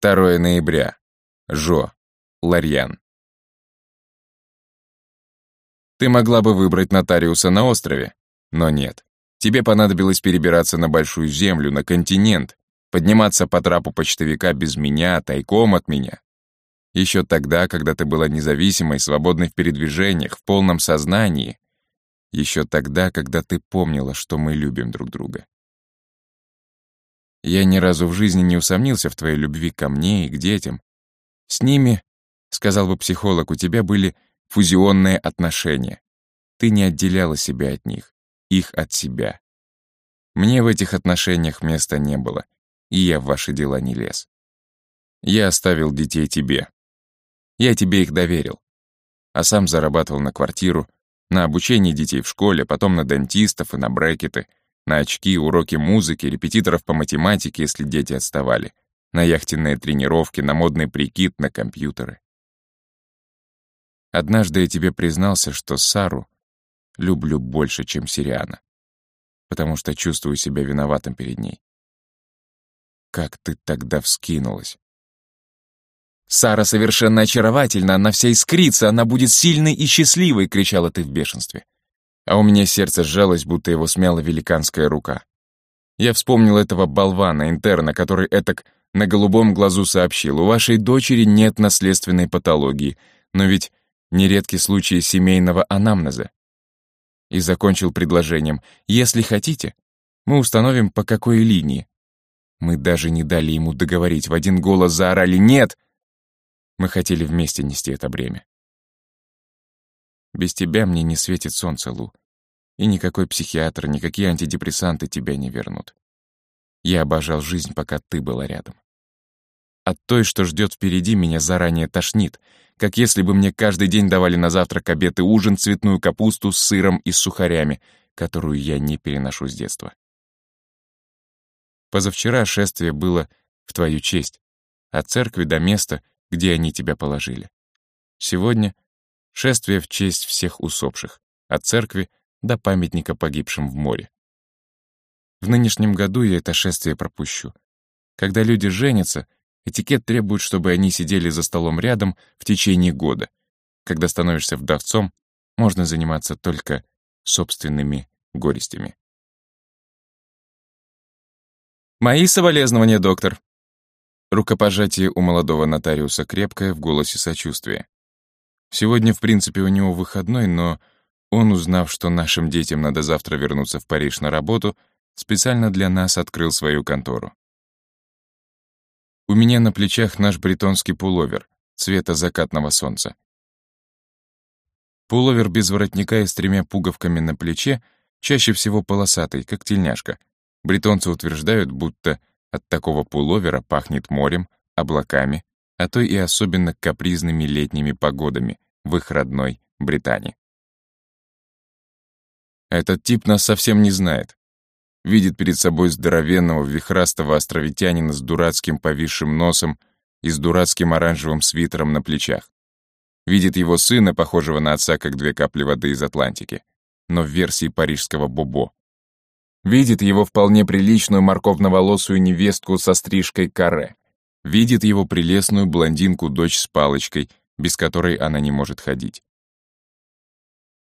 2 ноября. Жо. Ларьян. Ты могла бы выбрать нотариуса на острове, но нет. Тебе понадобилось перебираться на большую землю, на континент, подниматься по трапу почтовика без меня, тайком от меня. Еще тогда, когда ты была независимой, свободной в передвижениях, в полном сознании. Еще тогда, когда ты помнила, что мы любим друг друга. Я ни разу в жизни не усомнился в твоей любви ко мне и к детям. С ними, сказал бы психолог, у тебя были фузионные отношения. Ты не отделяла себя от них, их от себя. Мне в этих отношениях места не было, и я в ваши дела не лез. Я оставил детей тебе. Я тебе их доверил. А сам зарабатывал на квартиру, на обучение детей в школе, потом на дантистов и на брекеты, на очки, уроки музыки, репетиторов по математике, если дети отставали, на яхтенные тренировки, на модный прикид, на компьютеры. Однажды я тебе признался, что Сару люблю больше, чем Сириана, потому что чувствую себя виноватым перед ней. Как ты тогда вскинулась? «Сара совершенно очаровательна, она вся искрится, она будет сильной и счастливой!» — кричала ты в бешенстве. А у меня сердце сжалось, будто его смяла великанская рука. Я вспомнил этого болвана, интерна, который этак на голубом глазу сообщил, у вашей дочери нет наследственной патологии, но ведь нередки случаи семейного анамнеза. И закончил предложением, если хотите, мы установим, по какой линии. Мы даже не дали ему договорить, в один голос заорали «Нет!» Мы хотели вместе нести это бремя. Без тебя мне не светит солнце, Лу. И никакой психиатр, никакие антидепрессанты тебя не вернут. Я обожал жизнь, пока ты была рядом. От той, что ждет впереди, меня заранее тошнит, как если бы мне каждый день давали на завтрак, обед и ужин цветную капусту с сыром и сухарями, которую я не переношу с детства. Позавчера шествие было в твою честь, от церкви до места, где они тебя положили. Сегодня шествие в честь всех усопших, от церкви до памятника погибшим в море. В нынешнем году я это шествие пропущу. Когда люди женятся, этикет требует, чтобы они сидели за столом рядом в течение года. Когда становишься вдовцом, можно заниматься только собственными горестями. «Мои соболезнования, доктор», Рукопожатие у молодого нотариуса крепкое, в голосе сочувствие. Сегодня, в принципе, у него выходной, но он, узнав, что нашим детям надо завтра вернуться в Париж на работу, специально для нас открыл свою контору. У меня на плечах наш бретонский пуловер цвета закатного солнца. Пуловер без воротника и с тремя пуговками на плече, чаще всего полосатый, как тельняшка. Бретонцы утверждают, будто от такого пуловера пахнет морем, облаками, а то и особенно капризными летними погодами в их родной Британии. Этот тип нас совсем не знает. Видит перед собой здоровенного, вихрастого островитянина с дурацким повисшим носом и с дурацким оранжевым свитером на плечах. Видит его сына, похожего на отца, как две капли воды из Атлантики, но в версии парижского Бобо, Видит его вполне приличную морковно-волосую невестку со стрижкой каре. Видит его прелестную блондинку-дочь с палочкой, без которой она не может ходить.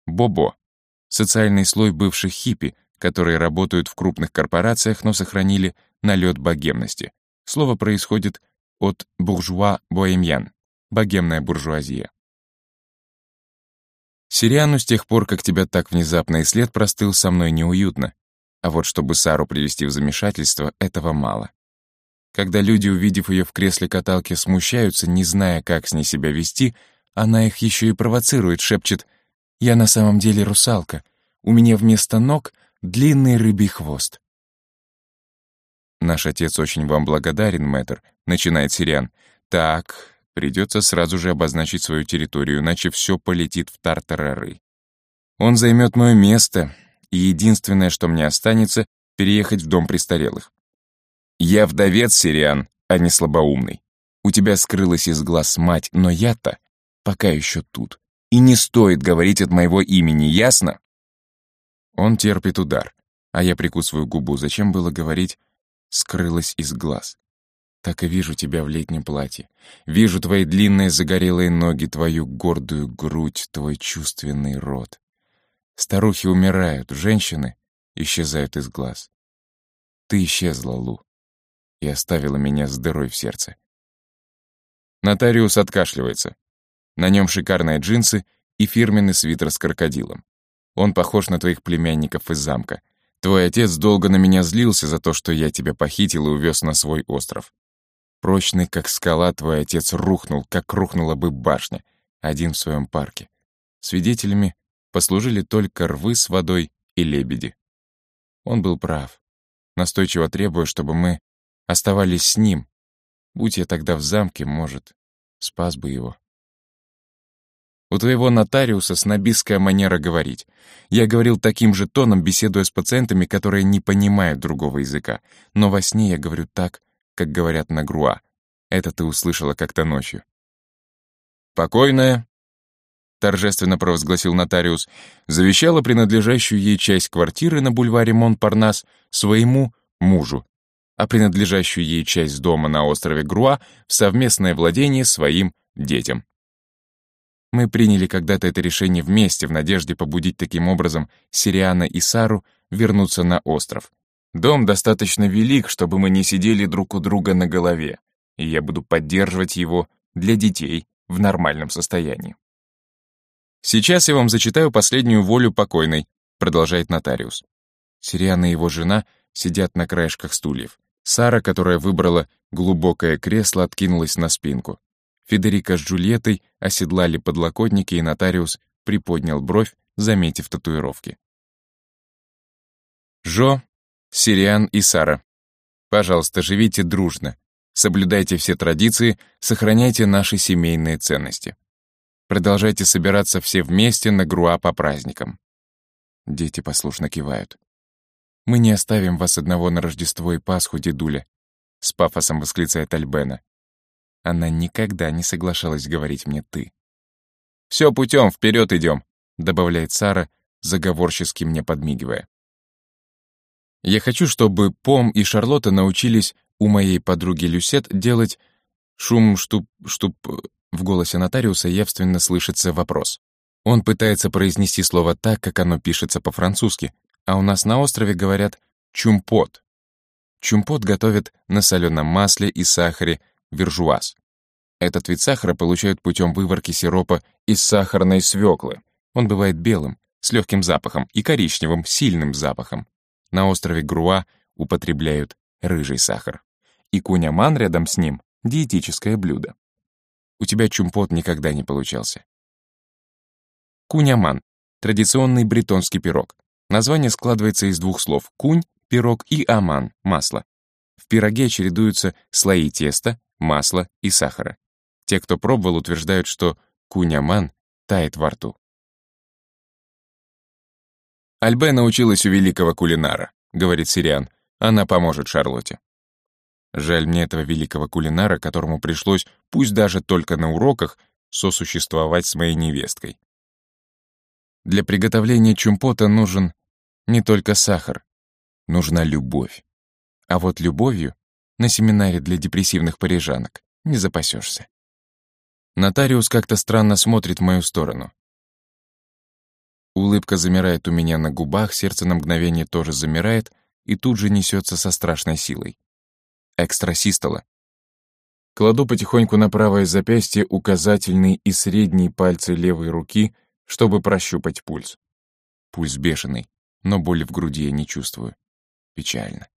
Бобо — социальный слой бывших хиппи, которые работают в крупных корпорациях, но сохранили налет богемности. Слово происходит от буржуа-боемьян — богемная буржуазия. Сириану с тех пор, как тебя так внезапно и след простыл, со мной неуютно. А вот чтобы Сару привести в замешательство, этого мало. Когда люди, увидев ее в кресле каталки, смущаются, не зная, как с ней себя вести, она их еще и провоцирует, шепчет «Я на самом деле русалка. У меня вместо ног длинный рыбий хвост». «Наш отец очень вам благодарен, мэтр», — начинает Сириан. «Так, придется сразу же обозначить свою территорию, иначе все полетит в тартарары. Он займет мое место, и единственное, что мне останется, переехать в дом престарелых. Я вдовец, Сириан, а не слабоумный. У тебя скрылась из глаз мать, но я-то пока еще тут. И не стоит говорить от моего имени, ясно? Он терпит удар, а я прикусываю губу. Зачем было говорить «скрылась из глаз»? Так и вижу тебя в летнем платье. Вижу твои длинные загорелые ноги, твою гордую грудь, твой чувственный рот. Старухи умирают, женщины исчезают из глаз. Ты исчезла, Лу, и оставила меня с дырой в сердце. Нотариус откашливается. На нем шикарные джинсы и фирменный свитер с крокодилом. Он похож на твоих племянников из замка. Твой отец долго на меня злился за то, что я тебя похитил и увез на свой остров. Прочный, как скала, твой отец рухнул, как рухнула бы башня, один в своем парке. Свидетелями послужили только рвы с водой и лебеди. Он был прав, настойчиво требуя, чтобы мы оставались с ним. Будь я тогда в замке, может, спас бы его. У твоего нотариуса снобистская манера говорить. Я говорил таким же тоном, беседуя с пациентами, которые не понимают другого языка. Но во сне я говорю так, как говорят на Груа. Это ты услышала как-то ночью. «Покойная», — торжественно провозгласил нотариус, завещала принадлежащую ей часть квартиры на бульваре Монпарнас своему мужу, а принадлежащую ей часть дома на острове Груа в совместное владение своим детям. Мы приняли когда-то это решение вместе в надежде побудить таким образом Сириана и Сару вернуться на остров. Дом достаточно велик, чтобы мы не сидели друг у друга на голове, и я буду поддерживать его для детей в нормальном состоянии. «Сейчас я вам зачитаю последнюю волю покойной», продолжает нотариус. Сириана и его жена сидят на краешках стульев. Сара, которая выбрала глубокое кресло, откинулась на спинку. Федерико с Джульеттой оседлали подлокотники, и нотариус приподнял бровь, заметив татуировки. Жо, Сириан и Сара, пожалуйста, живите дружно, соблюдайте все традиции, сохраняйте наши семейные ценности. Продолжайте собираться все вместе на Груа по праздникам. Дети послушно кивают. «Мы не оставим вас одного на Рождество и Пасху, дедуля», — с пафосом восклицает Альбена. Она никогда не соглашалась говорить мне «ты». «Все путем, вперед идем», — добавляет Сара, заговорчески мне подмигивая. Я хочу, чтобы Пом и Шарлотта научились у моей подруги Люсет делать шум, штуп, штуп... В голосе нотариуса явственно слышится вопрос. Он пытается произнести слово так, как оно пишется по-французски, а у нас на острове говорят «чумпот». Чумпот готовят на соленом масле и сахаре вержуаз. Этот вид сахара получают путем выворки сиропа из сахарной свеклы. Он бывает белым, с легким запахом, и коричневым, сильным запахом. На острове Груа употребляют рыжий сахар. И куняман рядом с ним — диетическое блюдо. У тебя чумпот никогда не получался. Куняман — традиционный бретонский пирог. Название складывается из двух слов «кунь» — пирог и «аман» — масло. В пироге чередуются слои теста, масла и сахара. Те, кто пробовал, утверждают, что куняман тает во рту. «Альбе научилась у великого кулинара», — говорит Сириан. «Она поможет Шарлотте». Жаль мне этого великого кулинара, которому пришлось, пусть даже только на уроках, сосуществовать с моей невесткой. Для приготовления чумпота нужен не только сахар, нужна любовь. А вот любовью на семинаре для депрессивных парижанок не запасешься. Нотариус как-то странно смотрит в мою сторону. Улыбка замирает у меня на губах, сердце на мгновение тоже замирает и тут же несется со страшной силой. Экстрасистола. Кладу потихоньку на правое запястье указательный и средний пальцы левой руки, чтобы прощупать пульс. Пульс бешеный, но боли в груди я не чувствую. Печально.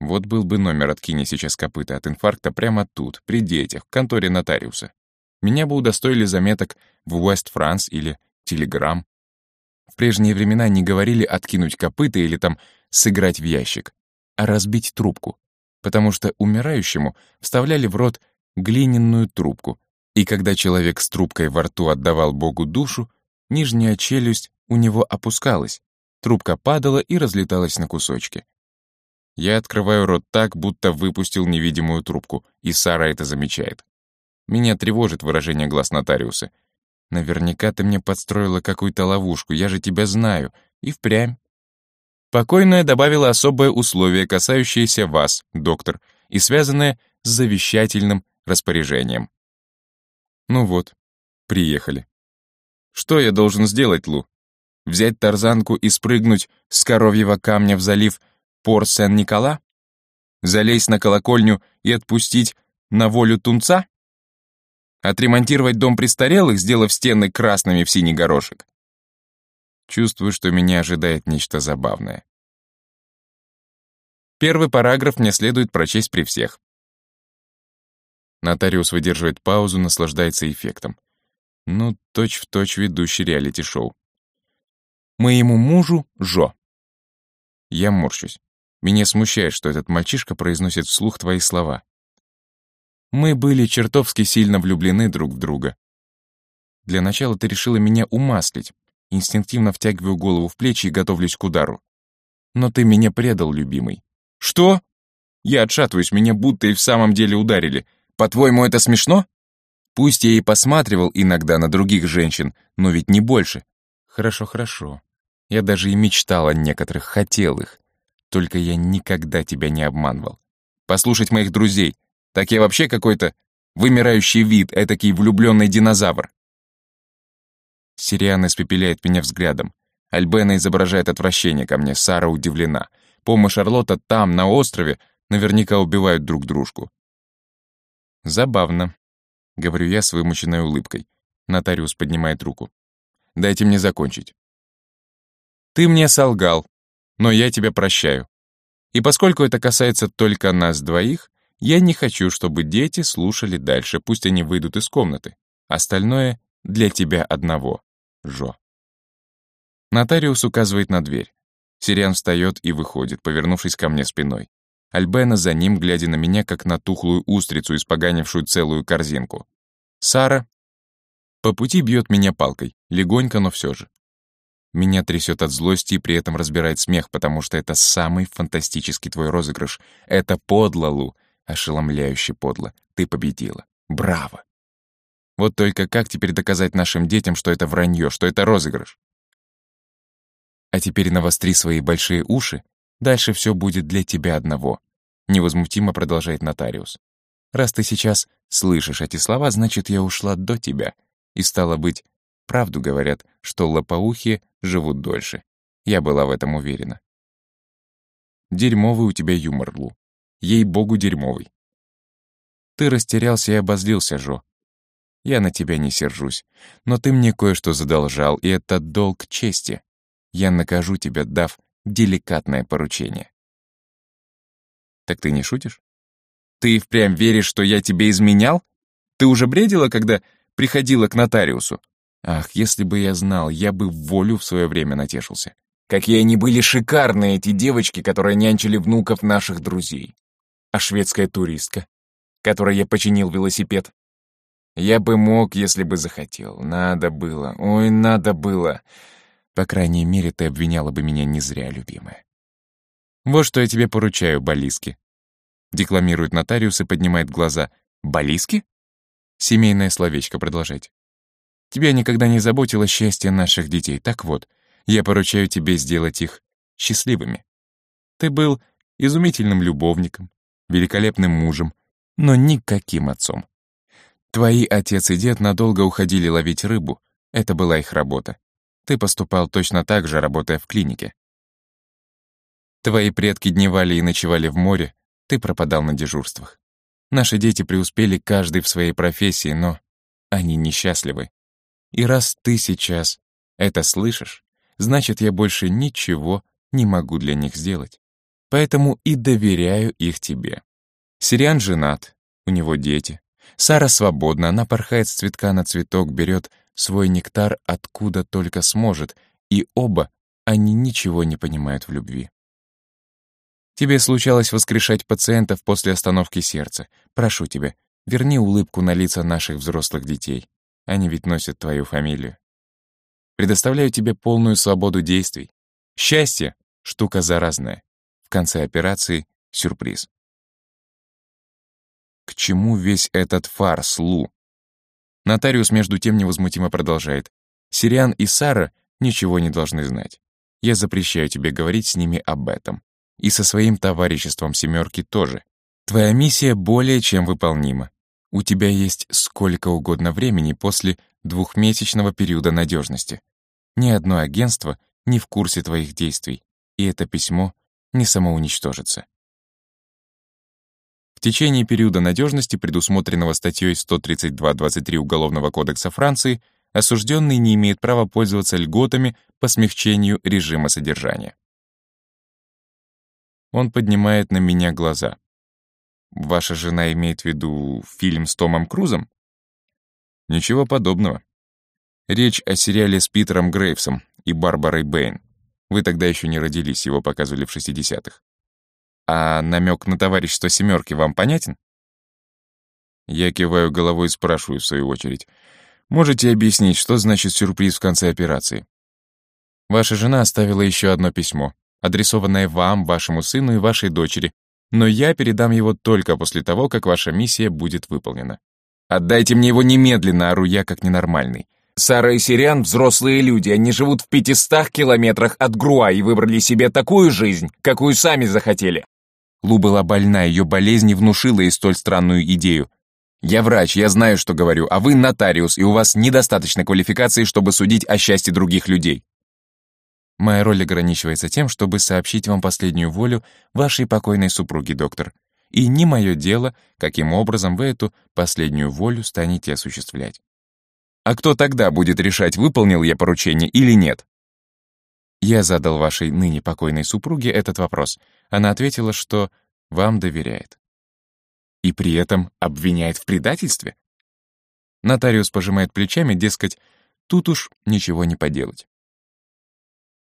Вот был бы номер «Откини сейчас копыта от инфаркта» прямо тут, при детях, в конторе нотариуса. Меня бы удостоили заметок в West France или Telegram. В прежние времена не говорили «откинуть копыта» или там «сыграть в ящик», а «разбить трубку», потому что умирающему вставляли в рот глиняную трубку, и когда человек с трубкой во рту отдавал Богу душу, нижняя челюсть у него опускалась, трубка падала и разлеталась на кусочки. Я открываю рот так, будто выпустил невидимую трубку, и Сара это замечает. Меня тревожит выражение глаз нотариуса. Наверняка ты мне подстроила какую-то ловушку, я же тебя знаю. И впрямь. Покойная добавила особое условие, касающееся вас, доктор, и связанное с завещательным распоряжением. Ну вот, приехали. Что я должен сделать, Лу? Взять тарзанку и спрыгнуть с коровьего камня в залив Пор-Сен-Никола? Залезть на колокольню и отпустить на волю тунца? Отремонтировать дом престарелых, сделав стены красными в синий горошек? Чувствую, что меня ожидает нечто забавное. Первый параграф мне следует прочесть при всех. Нотариус выдерживает паузу, наслаждается эффектом. Ну, точь-в-точь точь ведущий реалити-шоу. Моему мужу Жо. Я морщусь. Меня смущает, что этот мальчишка произносит вслух твои слова. Мы были чертовски сильно влюблены друг в друга. Для начала ты решила меня умаслить. Инстинктивно втягиваю голову в плечи и готовлюсь к удару. Но ты меня предал, любимый. Что? Я отшатываюсь, меня будто и в самом деле ударили. По-твоему, это смешно? Пусть я и посматривал иногда на других женщин, но ведь не больше. Хорошо, хорошо. Я даже и мечтал о некоторых, хотел их. Только я никогда тебя не обманывал. Послушать моих друзей. Так я вообще какой-то вымирающий вид, этакий влюбленный динозавр. Сириан испепеляет меня взглядом. Альбена изображает отвращение ко мне, Сара удивлена. Пом и Шарлотта там, на острове, наверняка убивают друг дружку. «Забавно», — говорю я с вымученной улыбкой. Нотариус поднимает руку. «Дайте мне закончить». «Ты мне солгал, но я тебя прощаю. И поскольку это касается только нас двоих, я не хочу, чтобы дети слушали дальше, пусть они выйдут из комнаты. Остальное для тебя одного, Жо». Нотариус указывает на дверь. Сириан встает и выходит, повернувшись ко мне спиной. Альбена за ним, глядя на меня, как на тухлую устрицу, испоганившую целую корзинку. Сара по пути бьет меня палкой, легонько, но все же. Меня трясет от злости и при этом разбирает смех, потому что это самый фантастический твой розыгрыш. Это подло, Лу, ошеломляюще подло. Ты победила. Браво! Вот только как теперь доказать нашим детям, что это вранье, что это розыгрыш? А теперь навостри свои большие уши. Дальше все будет для тебя одного. Невозмутимо продолжает нотариус. Раз ты сейчас слышишь эти слова, значит, я ушла до тебя. И стало быть, правду говорят, что лопоухие живут дольше. Я была в этом уверена. Дерьмовый у тебя юмор, Лу. Ей-богу, дерьмовый. Ты растерялся и обозлился, Жо. Я на тебя не сержусь, но ты мне кое-что задолжал, и это долг чести. Я накажу тебя, дав деликатное поручение. Так ты не шутишь? Ты впрямь веришь, что я тебе изменял? Ты уже бредила, когда приходила к нотариусу? Ах, если бы я знал, я бы в волю в свое время натешился. Какие они были шикарные, эти девочки, которые нянчили внуков наших друзей. А шведская туристка, которой я починил велосипед. Я бы мог, если бы захотел. Надо было. Ой, надо было. По крайней мере, ты обвиняла бы меня не зря, любимая. Вот что я тебе поручаю, Балиски. Декламирует нотариус и поднимает глаза. Балиски? Семейное словечко продолжать. Тебя никогда не заботило счастье наших детей. Так вот, я поручаю тебе сделать их счастливыми. Ты был изумительным любовником, великолепным мужем, но никаким отцом. Твои отец и дед надолго уходили ловить рыбу. Это была их работа. Ты поступал точно так же, работая в клинике. Твои предки дневали и ночевали в море, ты пропадал на дежурствах. Наши дети преуспели каждый в своей профессии, но они несчастливы. И раз ты сейчас это слышишь, значит, я больше ничего не могу для них сделать. Поэтому и доверяю их тебе. Сириан женат, у него дети. Сара свободна, она порхает с цветка на цветок, берет свой нектар откуда только сможет, и оба они ничего не понимают в любви. Тебе случалось воскрешать пациентов после остановки сердца. Прошу тебя, верни улыбку на лица наших взрослых детей. Они ведь носят твою фамилию. Предоставляю тебе полную свободу действий. Счастье — штука заразная. В конце операции — сюрприз. К чему весь этот фарс, Лу? Нотариус между тем невозмутимо продолжает. Сириан и Сара ничего не должны знать. Я запрещаю тебе говорить с ними об этом. И со своим товариществом «семерки» тоже. Твоя миссия более чем выполнима. У тебя есть сколько угодно времени после двухмесячного периода надежности. Ни одно агентство не в курсе твоих действий, и это письмо не самоуничтожится. В течение периода надежности, предусмотренного статьей 132.23 Уголовного кодекса Франции, осужденный не имеет права пользоваться льготами по смягчению режима содержания. Он поднимает на меня глаза. Ваша жена имеет в виду фильм с Томом Крузом? Ничего подобного. Речь о сериале с Питером Грейвсом и Барбарой Бэйн. Вы тогда еще не родились, его показывали в 60-х. А намек на товарищество семерки вам понятен? Я киваю головой и спрашиваю, в свою очередь. Можете объяснить, что значит сюрприз в конце операции? Ваша жена оставила еще одно письмо, адресованное вам, вашему сыну и вашей дочери, но я передам его только после того, как ваша миссия будет выполнена. Отдайте мне его немедленно, ору я как ненормальный. Сара и Сириан — взрослые люди, они живут в пятистах километрах от Груа и выбрали себе такую жизнь, какую сами захотели. Лу была больна, ее болезнь внушила ей столь странную идею. «Я врач, я знаю, что говорю, а вы нотариус, и у вас недостаточно квалификации, чтобы судить о счастье других людей». Моя роль ограничивается тем, чтобы сообщить вам последнюю волю вашей покойной супруги, доктор. И не мое дело, каким образом вы эту последнюю волю станете осуществлять. А кто тогда будет решать, выполнил я поручение или нет? Я задал вашей ныне покойной супруге этот вопрос. Она ответила, что вам доверяет. И при этом обвиняет в предательстве? Нотариус пожимает плечами, дескать, тут уж ничего не поделать.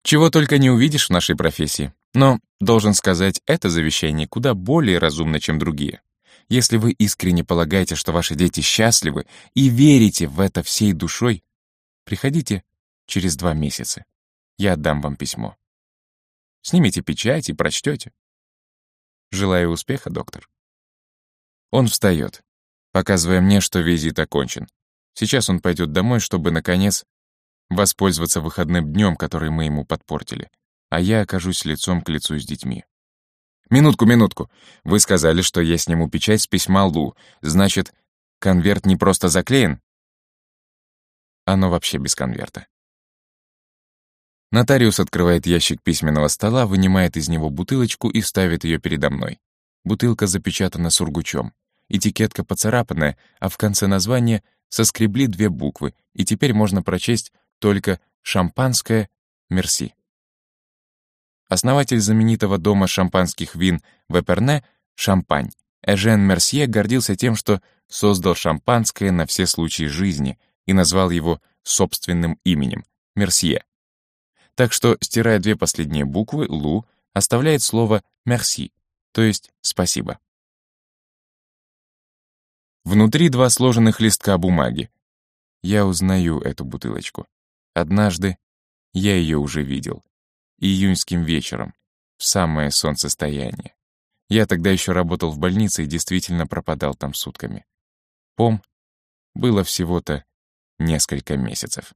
Чего только не увидишь в нашей профессии. Но, должен сказать, это завещание куда более разумно, чем другие. Если вы искренне полагаете, что ваши дети счастливы и верите в это всей душой, приходите через два месяца. Я отдам вам письмо. Снимите печать и прочтете. Желаю успеха, доктор. Он встает, показывая мне, что визит окончен. Сейчас он пойдет домой, чтобы, наконец, воспользоваться выходным днем, который мы ему подпортили, а я окажусь лицом к лицу с детьми. «Минутку, минутку. Вы сказали, что я сниму печать с письма Лу. Значит, конверт не просто заклеен?» Оно вообще без конверта. Нотариус открывает ящик письменного стола, вынимает из него бутылочку и ставит ее передо мной. Бутылка запечатана сургучом. Этикетка поцарапанная, а в конце названия соскребли две буквы, и теперь можно прочесть только «Шампанское Мерси». Основатель знаменитого дома шампанских вин в Эперне «Шампань» Эжен Мерсье гордился тем, что создал шампанское на все случаи жизни и назвал его собственным именем — Мерсье. Так что, стирая две последние буквы, Лу оставляет слово «merci», то есть «спасибо». Внутри два сложенных листка бумаги. Я узнаю эту бутылочку. Однажды я ее уже видел. Июньским вечером, в самое солнцестояние. Я тогда еще работал в больнице и действительно пропадал там сутками. Пом было всего-то несколько месяцев.